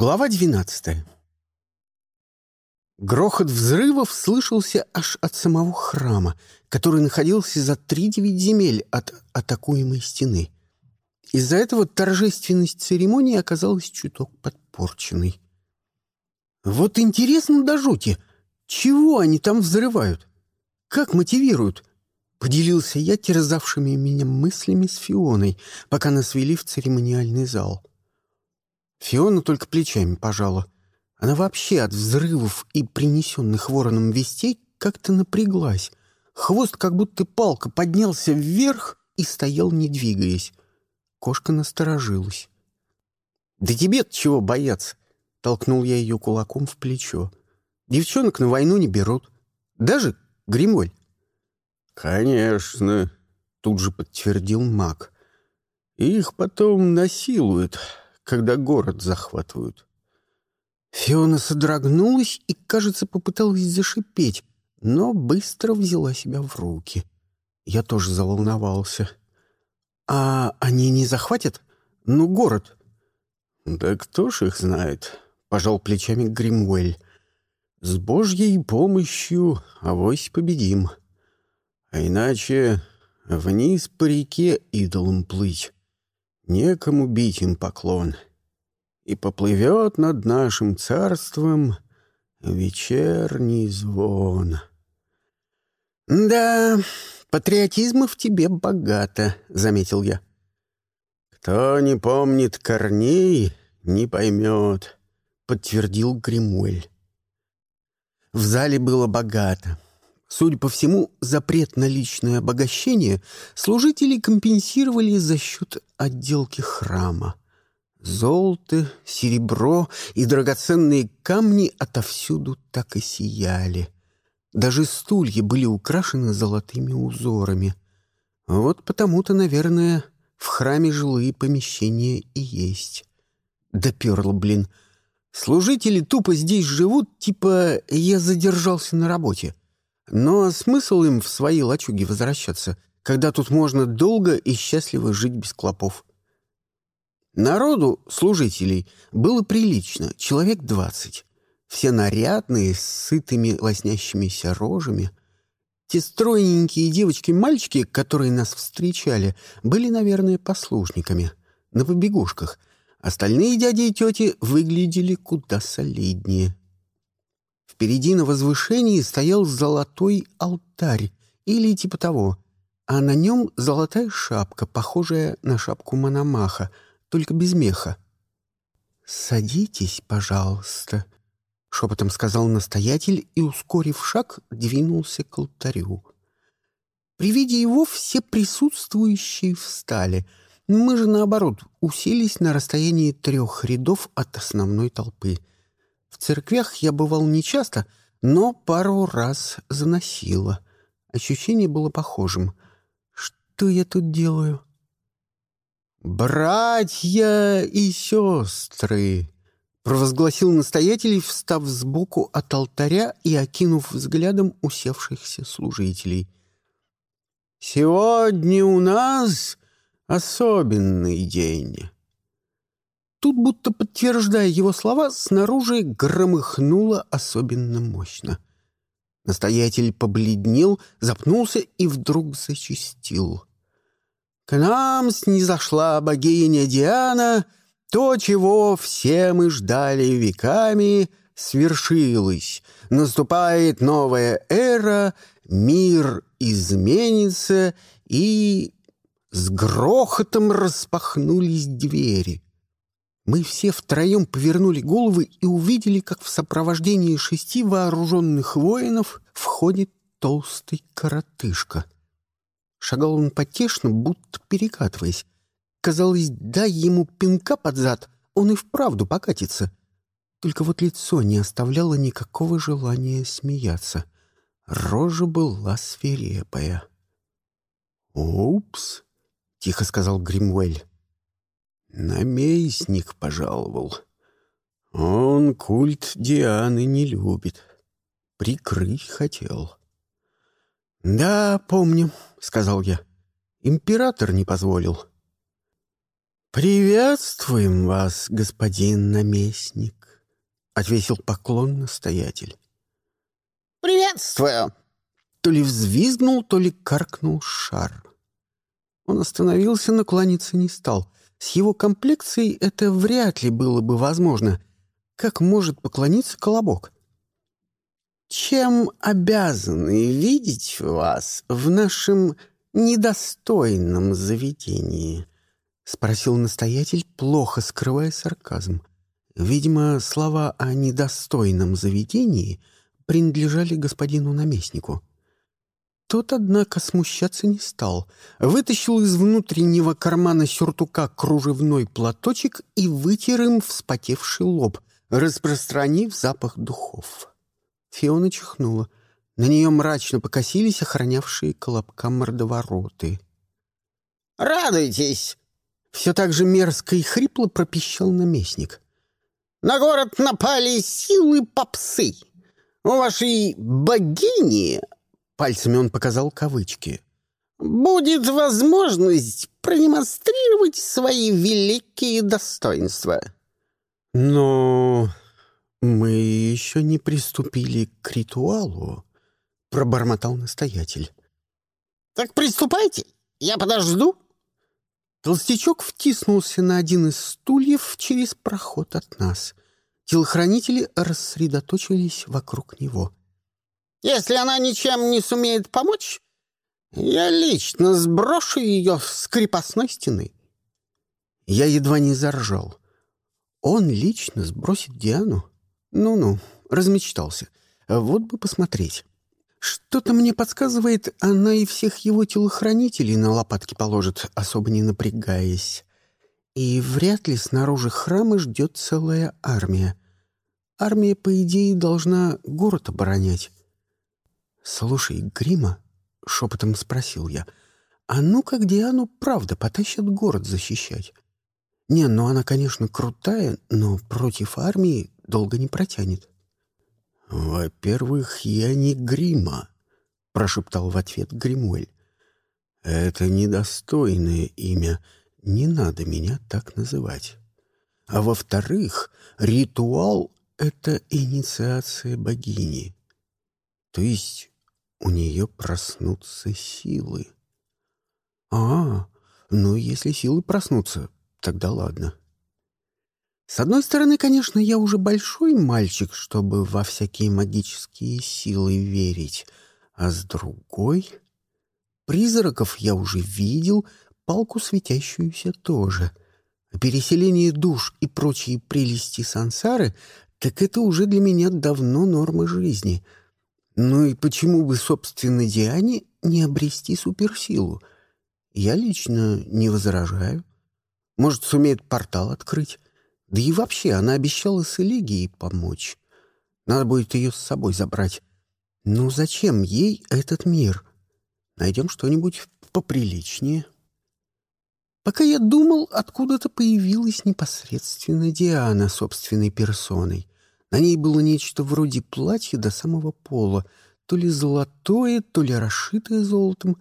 Глава двенадцатая. Грохот взрывов слышался аж от самого храма, который находился за три-девять земель от атакуемой стены. Из-за этого торжественность церемонии оказалась чуток подпорченной. Вот интересно до жути, чего они там взрывают? Как мотивируют? Поделился я терзавшими меня мыслями с Фионой, пока нас вели в церемониальный зал. Фиона только плечами пожала. Она вообще от взрывов и принесенных вороном вестей как-то напряглась. Хвост, как будто палка, поднялся вверх и стоял, не двигаясь. Кошка насторожилась. «Да тебе-то чего бояться?» — толкнул я ее кулаком в плечо. «Девчонок на войну не берут. Даже Гримоль». «Конечно», — тут же подтвердил маг. «Их потом насилуют, когда город захватывают. Фиона содрогнулась и, кажется, попыталась зашипеть, но быстро взяла себя в руки. Я тоже заволновался. «А они не захватят? Ну, город?» «Да кто ж их знает?» — пожал плечами Гримуэль. «С божьей помощью авось победим. А иначе вниз по реке идолом плыть. Некому бить им поклон. И поплывет над нашим царством вечерний звон. «Да, патриотизма в тебе богато», — заметил я. «Кто не помнит корней, не поймет», — подтвердил Гримуэль. В зале было богато. Судя по всему, запрет на личное обогащение служители компенсировали за счет отделки храма. Золото, серебро и драгоценные камни отовсюду так и сияли. Даже стулья были украшены золотыми узорами. Вот потому-то, наверное, в храме жилые помещения и есть. Доперла, блин. Служители тупо здесь живут, типа «я задержался на работе». Но смысл им в свои лачуги возвращаться, когда тут можно долго и счастливо жить без клопов? Народу, служителей, было прилично, человек двадцать. Все нарядные, с сытыми лоснящимися рожами. Те стройненькие девочки-мальчики, которые нас встречали, были, наверное, послушниками, на побегушках. Остальные дяди и тети выглядели куда солиднее. Впереди на возвышении стоял золотой алтарь или типа того, а на нем золотая шапка, похожая на шапку Мономаха, только без меха. «Садитесь, пожалуйста», — шепотом сказал настоятель и, ускорив шаг, двинулся к алтарю. При виде его все присутствующие встали. Мы же, наоборот, уселись на расстоянии трех рядов от основной толпы — в церквях я бывал нечасто, но пару раз заносило. Ощущение было похожим. Что я тут делаю? «Братья и сестры!» — провозгласил настоятель, встав сбоку от алтаря и окинув взглядом усевшихся служителей. «Сегодня у нас особенный день». Тут, будто подтверждая его слова, снаружи громыхнуло особенно мощно. Настоятель побледнел, запнулся и вдруг зачастил. «К нам снизошла богиня Диана, то, чего все мы ждали веками, свершилось. Наступает новая эра, мир изменится, и...» С грохотом распахнулись двери — мы все втроем повернули головы и увидели, как в сопровождении шести вооруженных воинов входит толстый коротышка. Шагал он потешно, будто перекатываясь. Казалось, дай ему пинка под зад, он и вправду покатится. Только вот лицо не оставляло никакого желания смеяться. Рожа была свирепая. «Упс», — тихо сказал Гримуэль. Наместник пожаловал. Он культ Дианы не любит. Прикрыть хотел. «Да, помню», — сказал я. «Император не позволил». «Приветствуем вас, господин наместник», — отвесил поклон настоятель. «Приветствую!» То ли взвизгнул, то ли каркнул шар. Он остановился, наклониться не стал. С его комплекцией это вряд ли было бы возможно. Как может поклониться колобок? «Чем обязаны видеть вас в нашем недостойном заведении?» — спросил настоятель, плохо скрывая сарказм. Видимо, слова о недостойном заведении принадлежали господину наместнику. Тот, однако, смущаться не стал. Вытащил из внутреннего кармана сюртука кружевной платочек и вытер им вспотевший лоб, распространив запах духов. Фиона чихнула. На нее мрачно покосились охранявшие колобка мордовороты. «Радуйтесь!» Все так же мерзко и хрипло пропищал наместник. «На город напали силы попсы. У вашей богини...» Пальцами он показал кавычки. «Будет возможность продемонстрировать свои великие достоинства». «Но мы еще не приступили к ритуалу», — пробормотал настоятель. «Так приступайте, я подожду». Толстячок втиснулся на один из стульев через проход от нас. Телохранители рассредоточились вокруг него. «Если она ничем не сумеет помочь, я лично сброшу ее с крепостной стены». Я едва не заржал. Он лично сбросит Диану? Ну-ну, размечтался. Вот бы посмотреть. Что-то мне подсказывает, она и всех его телохранителей на лопатки положит, особо не напрягаясь. И вряд ли снаружи храма ждет целая армия. Армия, по идее, должна город оборонять. «Слушай, Грима», — шепотом спросил я, — «а ну-ка Диану правда потащат город защищать?» «Не, ну она, конечно, крутая, но против армии долго не протянет». «Во-первых, я не Грима», — прошептал в ответ Гримуэль. «Это недостойное имя, не надо меня так называть. А во-вторых, ритуал — это инициация богини. То есть у нее проснутся силы. А, ну если силы проснутся, тогда ладно». С одной стороны, конечно, я уже большой мальчик, чтобы во всякие магические силы верить, а с другой... Призраков я уже видел, палку светящуюся тоже. Переселение душ и прочие прелести сансары, так это уже для меня давно норма жизни. Ну и почему бы, собственно, Диане не обрести суперсилу? Я лично не возражаю. Может, сумеет портал открыть. Да и вообще, она обещала с Элегией помочь. Надо будет ее с собой забрать. Ну зачем ей этот мир? Найдем что-нибудь поприличнее. Пока я думал, откуда-то появилась непосредственно Диана собственной персоной. На ней было нечто вроде платья до самого пола, то ли золотое, то ли расшитое золотом.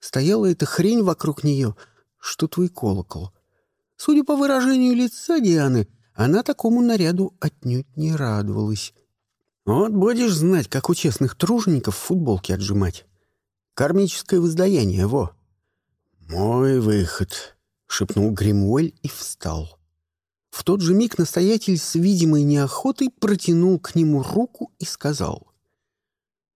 Стояла эта хрень вокруг нее, что твой колокол — Судя по выражению лица Дианы, она такому наряду отнюдь не радовалась. Вот будешь знать, как у честных тружеников футболки отжимать. Кармическое воздаяние, во. «Мой выход», — шепнул Гримуэль и встал. В тот же миг настоятель с видимой неохотой протянул к нему руку и сказал.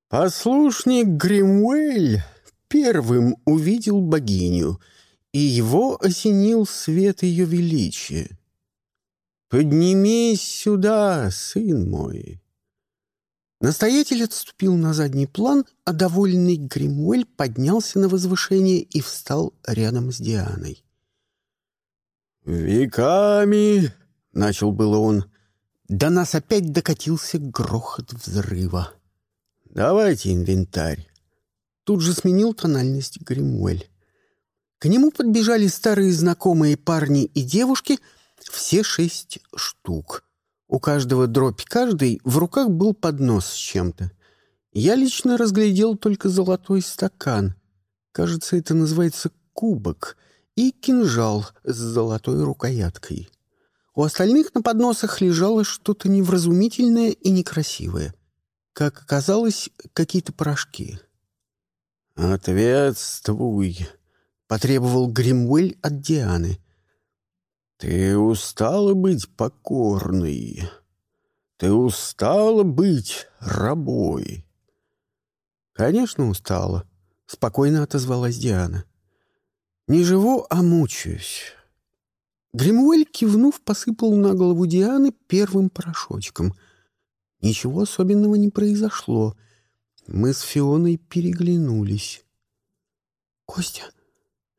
«Послушник Гримуэль первым увидел богиню — и его осенил свет ее величия. «Поднимись сюда, сын мой!» Настоятель отступил на задний план, а довольный Гримуэль поднялся на возвышение и встал рядом с Дианой. «Веками!» — начал было он. До нас опять докатился грохот взрыва. «Давайте инвентарь». Тут же сменил тональность Гримуэль. К нему подбежали старые знакомые парни и девушки, все шесть штук. У каждого дробь каждый в руках был поднос с чем-то. Я лично разглядел только золотой стакан. Кажется, это называется кубок, и кинжал с золотой рукояткой. У остальных на подносах лежало что-то невразумительное и некрасивое. Как оказалось, какие-то порошки. «Ответствуй!» — потребовал Гримуэль от Дианы. «Ты устала быть покорной? Ты устала быть рабой?» «Конечно, устала», — спокойно отозвалась Диана. «Не живу, а мучаюсь». Гримуэль, кивнув, посыпал на голову Дианы первым порошочком. Ничего особенного не произошло. Мы с Фионой переглянулись. «Костя,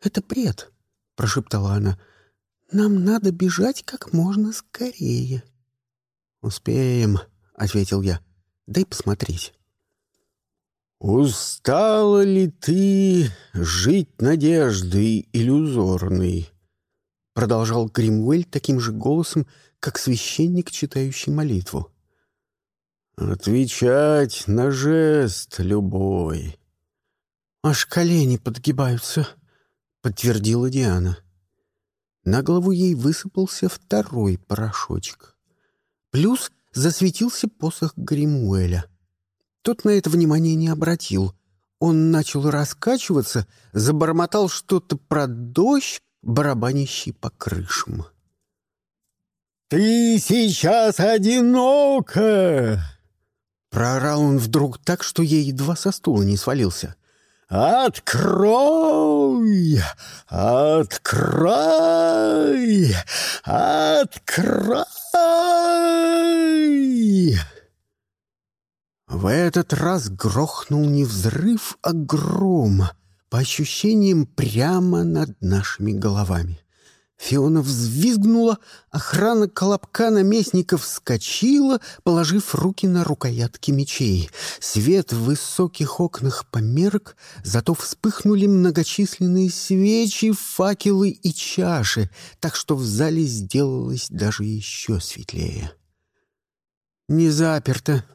это бред», — прошептала она. «Нам надо бежать как можно скорее». «Успеем», — ответил я. «Дай посмотреть». «Устала ли ты жить надеждой иллюзорной?» Продолжал Гримуэль таким же голосом, как священник, читающий молитву. «Отвечать на жест любой». «Аж колени подгибаются», — подтвердила Диана. На голову ей высыпался второй порошочек. Плюс засветился посох Гримуэля — тот на это внимание не обратил. Он начал раскачиваться, забормотал что-то про дождь, барабанящий по крышам. «Ты сейчас одинока!» Проорал он вдруг так, что я едва со стула не свалился. «Открой! Открой! Открой!» В этот раз грохнул не взрыв, а гром, по ощущениям прямо над нашими головами. Фиона взвизгнула, охрана колобка наместников вскочила, положив руки на рукоятки мечей. Свет в высоких окнах померк, зато вспыхнули многочисленные свечи, факелы и чаши, так что в зале сделалось даже еще светлее. «Не заперто», —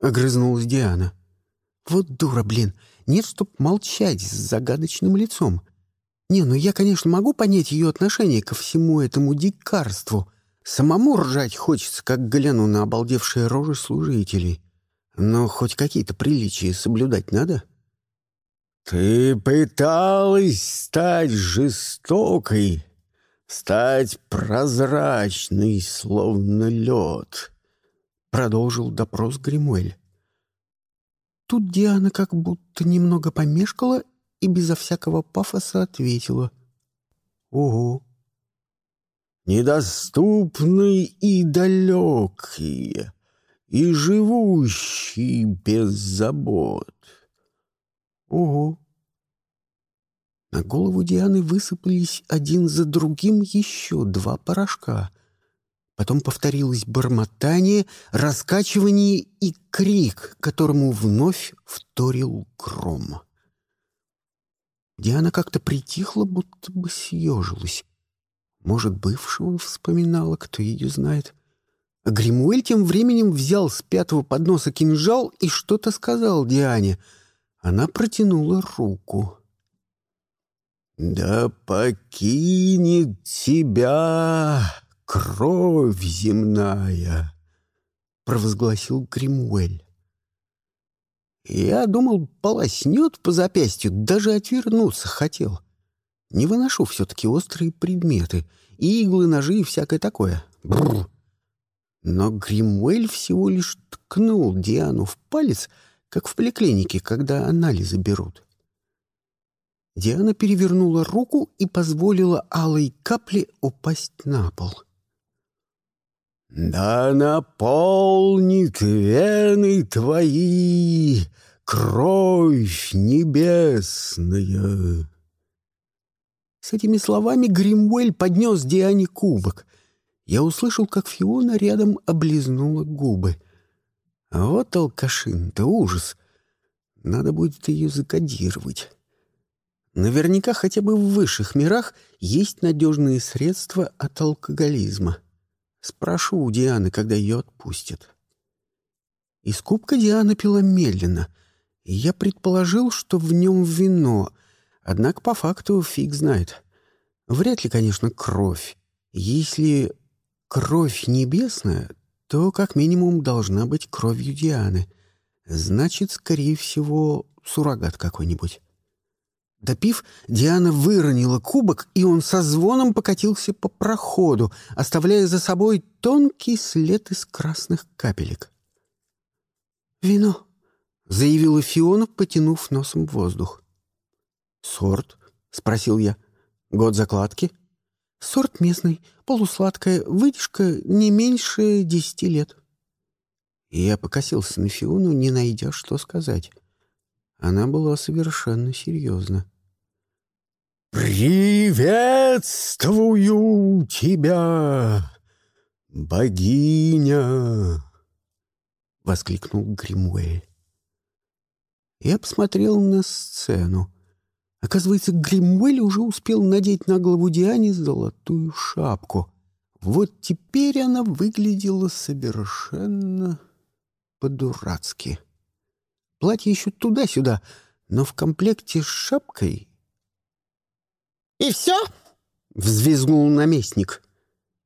огрызнулась Диана. «Вот дура, блин! Нет, чтоб молчать с загадочным лицом. Не, ну я, конечно, могу понять ее отношение ко всему этому дикарству. Самому ржать хочется, как гляну на обалдевшие рожи служителей. Но хоть какие-то приличия соблюдать надо». «Ты пыталась стать жестокой, стать прозрачной, словно лед», — продолжил допрос Гримуэль. Тут Диана как будто немного помешкала и безо всякого пафоса ответила. «Ого!» «Недоступный и далекий, и живущий без забот». «Ого!» На голову Дианы высыпались один за другим еще два порошка. Потом повторилось бормотание, раскачивание и крик, которому вновь вторил гром. Диана как-то притихла, будто бы съежилась. Может, бывшего вспоминала, кто ее знает. А Гримуэль тем временем взял с пятого подноса кинжал и что-то сказал Диане. Она протянула руку. «Да покинет тебя кровь земная!» — провозгласил Кримуэль. Я думал, полоснет по запястью, даже отвернуться хотел. Не выношу все-таки острые предметы, иглы, ножи и всякое такое. Бррр. Но Гримуэль всего лишь ткнул Диану в палец, как в поликлинике, когда анализы берут. Диана перевернула руку и позволила алой капле упасть на пол. — да наполнит вены твои кровь небесная. С этими словами Гримуэль поднес Диане кубок. Я услышал, как Фиона рядом облизнула губы. А вот алкашин-то ужас. Надо будет ее закодировать. Наверняка хотя бы в высших мирах есть надежные средства от алкоголизма. Спрошу у Дианы, когда ее отпустят. Из кубка Диана пила медленно, и я предположил, что в нем вино, однако по факту фиг знает. Вряд ли, конечно, кровь. Если кровь небесная, то как минимум должна быть кровью Дианы. Значит, скорее всего, суррогат какой-нибудь. Допив, Диана выронила кубок, и он со звоном покатился по проходу, оставляя за собой тонкий след из красных капелек. «Вино», — заявила Фиона, потянув носом воздух. «Сорт?» — спросил я. «Год закладки?» «Сорт местный, полусладкая, выдержка не меньше десяти лет». Я покосился на Фиону, не найдя, что сказать. Она была совершенно серьезна. «Приветствую тебя, богиня!» — воскликнул Гримуэль. Я посмотрел на сцену. Оказывается, Гримуэль уже успел надеть на голову Диане золотую шапку. Вот теперь она выглядела совершенно по-дурацки. Платье еще туда-сюда, но в комплекте с шапкой... «И все?» — взвизгнул наместник.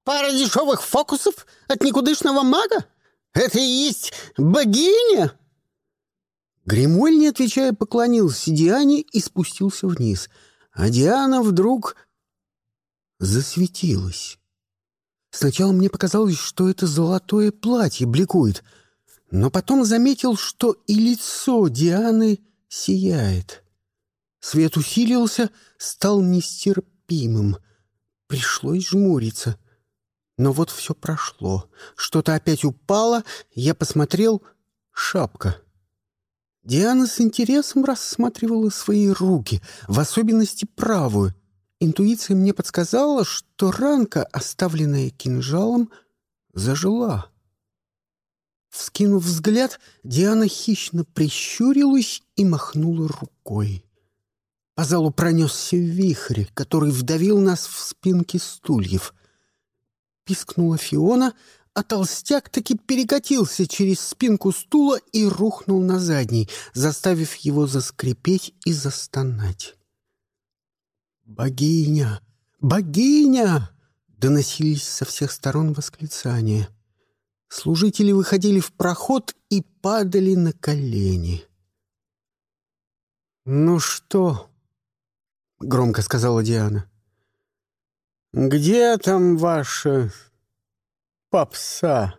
«Пара дешевых фокусов от никудышного мага? Это и есть богиня?» Гримуэль, не отвечая, поклонился Диане и спустился вниз, а Диана вдруг засветилась. Сначала мне показалось, что это золотое платье бликует — но потом заметил, что и лицо Дианы сияет. Свет усилился, стал нестерпимым. Пришлось жмуриться. Но вот все прошло. Что-то опять упало, я посмотрел — шапка. Диана с интересом рассматривала свои руки, в особенности правую. Интуиция мне подсказала, что ранка, оставленная кинжалом, зажила. Вскинув взгляд, Диана хищно прищурилась и махнула рукой. По залу пронесся вихрь, который вдавил нас в спинки стульев. Пискнула Фиона, а толстяк таки перекатился через спинку стула и рухнул на задний, заставив его заскрипеть и застонать. «Богиня! Богиня!» — доносились со всех сторон восклицания — Служители выходили в проход и падали на колени. «Ну что?» — громко сказала Диана. «Где там ваша попса?»